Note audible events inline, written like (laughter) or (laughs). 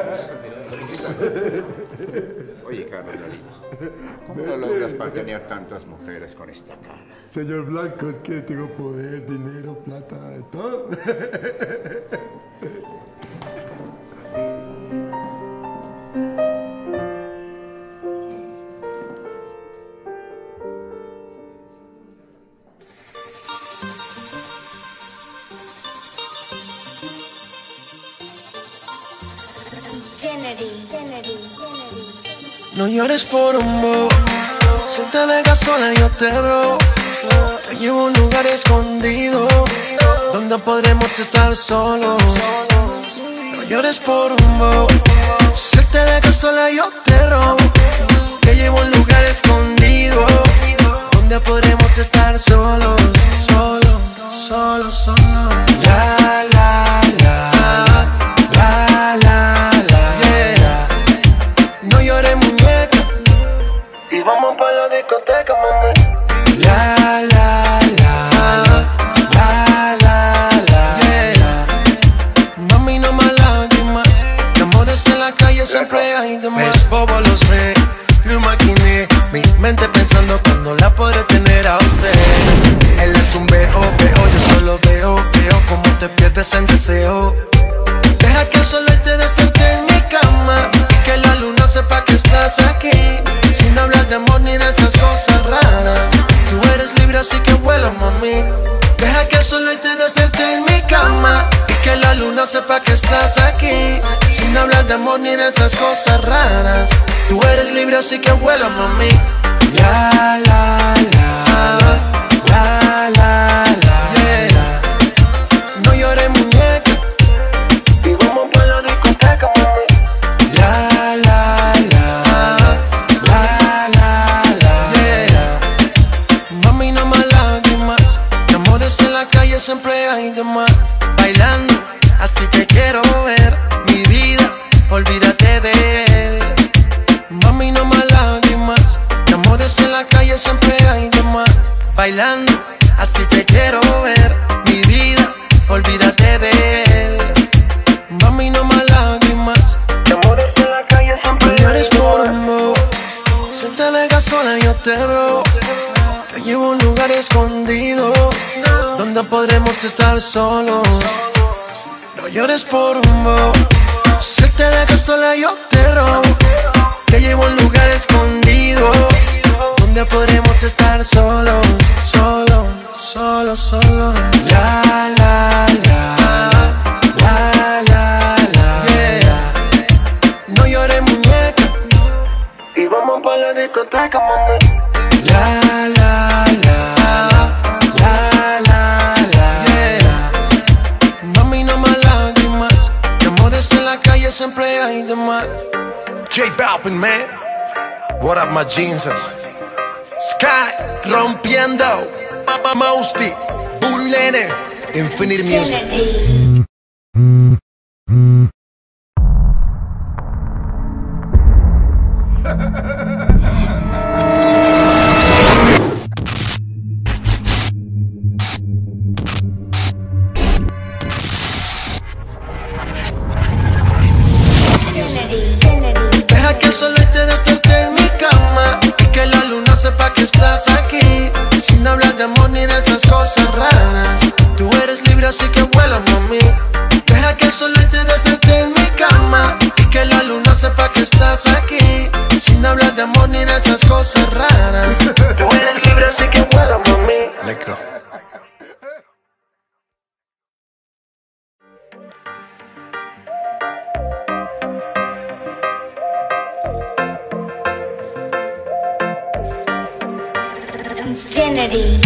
(laughs) Oye, David, ¿cómo lo logras para tener tantas mujeres con esta cara? Señor Blanco, es que tengo poder, dinero, plata, todo. (laughs) No llores por un bo Si te dejas sola yo te robo. Te llevo un lugar escondido Donde podremos estar solos. No llores por un bo Si te dejas sola yo te robo Es bobo, lo sé Lo imaginé. Mi mente pensando cuando la podré tener a usted. Él es un veo, veo Yo solo veo, veo Como te pierdes en deseo. Deja que el sol te despierte en mi cama Y que la luna sepa que estás aquí. Sin hablar de amor ni de esas cosas raras. Tú eres libre así que vuela mami. Deja que el sol te despierte en mi cama Y que la luna sepa que estás aquí Sin hablar de amor ni de esas cosas raras. Tú eres libre así que vuela mami. La la la La la la yeah. No llores muñeca. Y vamos pa' la discoteca, mami. La, la, la La, la, la. Mami, no más lágrimas De amores en la calle siempre hay de más. Bailando, así te quiero ver así te quiero ver Mi vida, olvídate de él. Mami, no más lágrimas. De amores en la calle siempre No llores por amor. Si te dejas sola yo te robo Te llevo a un lugar escondido Donde podremos estar solos. No llores por un bo Si te dejas sola yo te robo Te llevo a un lugar escondido Donde podremos estar solos Solo, solo, La, la, la. La, la, la. Yeah. No llores muñeca. Y vamos pa' la discoteca, mami. La, la, la. La, la, la. Yeah. Mami, no más. Lágrimas De amores en la calle siempre hay de más. J Balvin, man. What up, my jeanses Sky rompiendo Papa Mousty Bull Infinite Music en mi cama Y que la luna sepa que estás aquí. Sin hablar de amor ni de esas cosas raras. (laughs) Tú eres libre así que vuela mami. Let's go. Infinity,